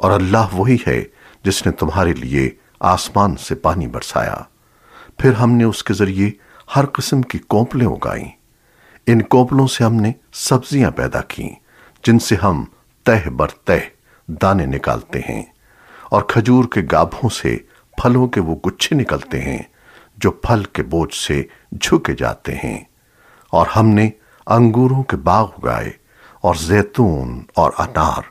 और अल्लाह वही है जिसने तुम्हारे लिए आसमान से पानी बरसाया। फिर हमने उसके ज़रिए हर किस्म की कोंपलें उगाई। इन कोंपलों से हमने सब्ज़ियाँ पैदा की, जिनसे हम तह बर तह दाने निकालते हैं और खजूर के गाभों से फलों के वो गुच्छे निकलते हैं, जो फल के बोझ से झुके जाते हैं। और हमने अंगूरों के बाग उगाए और जैतून और अनार